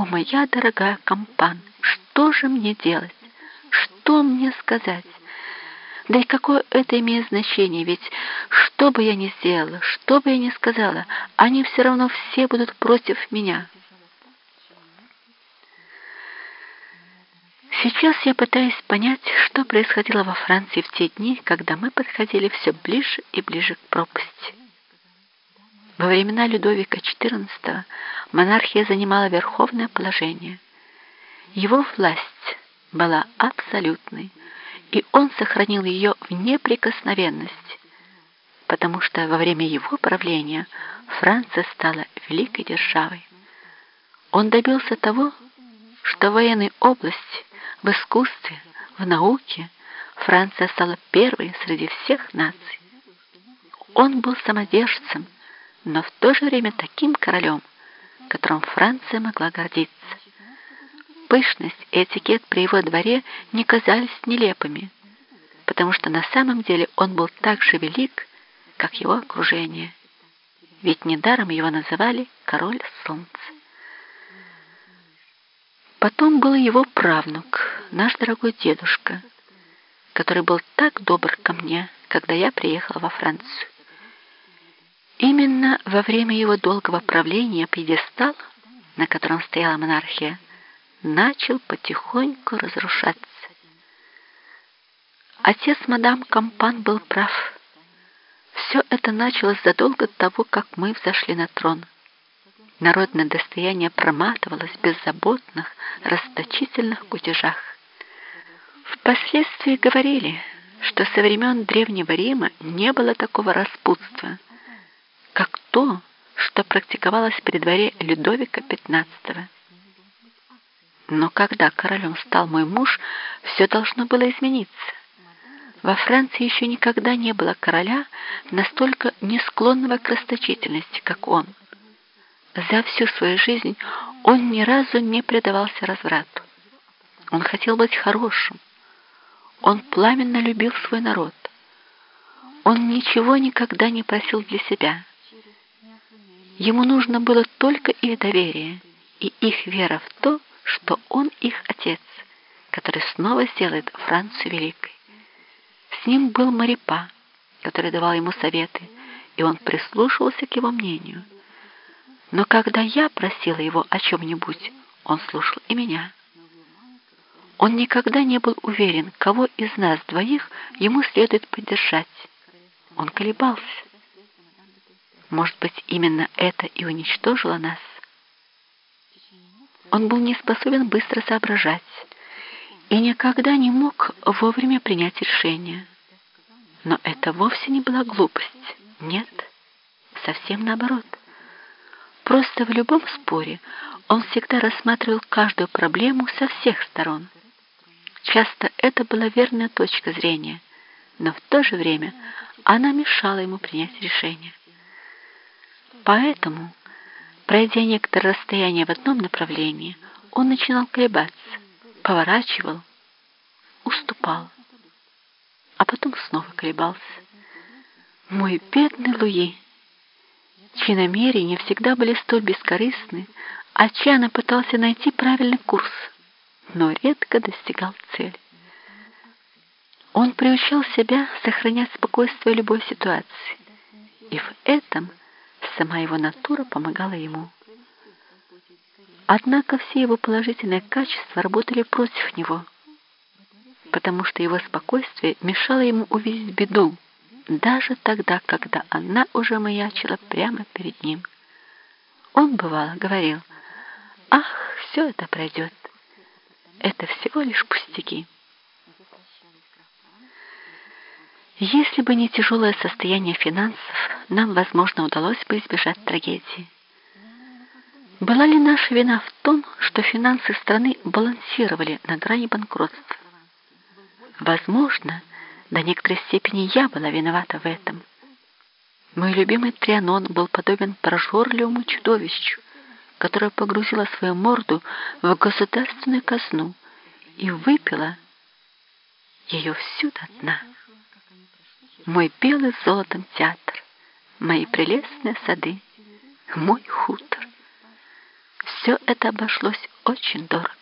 О, моя дорогая компан, что же мне делать? Что мне сказать? Да и какое это имеет значение, ведь что бы я ни сделала, что бы я ни сказала, они все равно все будут против меня. Сейчас я пытаюсь понять, что происходило во Франции в те дни, когда мы подходили все ближе и ближе к пропасти. Во времена Людовика XIV монархия занимала верховное положение. Его власть была абсолютной, и он сохранил ее в неприкосновенности, потому что во время его правления Франция стала великой державой. Он добился того, что в военной области, в искусстве, в науке Франция стала первой среди всех наций. Он был самодержцем, но в то же время таким королем, которым Франция могла гордиться. Пышность и этикет при его дворе не казались нелепыми, потому что на самом деле он был так же велик, как его окружение. Ведь недаром его называли «король солнца». Потом был его правнук, наш дорогой дедушка, который был так добр ко мне, когда я приехала во Францию. Именно во время его долгого правления пьедестал, на котором стояла монархия, начал потихоньку разрушаться. Отец мадам Кампан был прав. Все это началось задолго до того, как мы взошли на трон. Народное достояние проматывалось в беззаботных, расточительных кутежах. Впоследствии говорили, что со времен Древнего Рима не было такого распутства – то, что практиковалось при дворе Людовика XV. Но когда королем стал мой муж, все должно было измениться. Во Франции еще никогда не было короля, настолько не склонного к расточительности, как он. За всю свою жизнь он ни разу не предавался разврату. Он хотел быть хорошим. Он пламенно любил свой народ. Он ничего никогда не просил для себя. Ему нужно было только их доверие и их вера в то, что он их отец, который снова сделает Францию великой. С ним был Марипа, который давал ему советы, и он прислушивался к его мнению. Но когда я просила его о чем-нибудь, он слушал и меня. Он никогда не был уверен, кого из нас двоих ему следует поддержать. Он колебался. Может быть, именно это и уничтожило нас? Он был не способен быстро соображать и никогда не мог вовремя принять решение. Но это вовсе не была глупость. Нет, совсем наоборот. Просто в любом споре он всегда рассматривал каждую проблему со всех сторон. Часто это была верная точка зрения, но в то же время она мешала ему принять решение. Поэтому, пройдя некоторое расстояние в одном направлении, он начинал колебаться, поворачивал, уступал, а потом снова колебался. Мой бедный Луи, чьи намерения всегда были столь бескорыстны, отчаянно пытался найти правильный курс, но редко достигал цели. Он приучал себя сохранять спокойствие в любой ситуации, и в этом – Сама его натура помогала ему. Однако все его положительные качества работали против него, потому что его спокойствие мешало ему увидеть беду, даже тогда, когда она уже маячила прямо перед ним. Он, бывало, говорил, «Ах, все это пройдет. Это всего лишь пустяки». Если бы не тяжелое состояние финансов, нам, возможно, удалось бы избежать трагедии. Была ли наша вина в том, что финансы страны балансировали на грани банкротства? Возможно, до некоторой степени я была виновата в этом. Мой любимый Трианон был подобен прожорливому чудовищу, которое погрузило свою морду в государственную казну и выпило ее всю до дна. Мой белый золотом театр мои прелестные сады, мой хутор. все это обошлось очень дорого.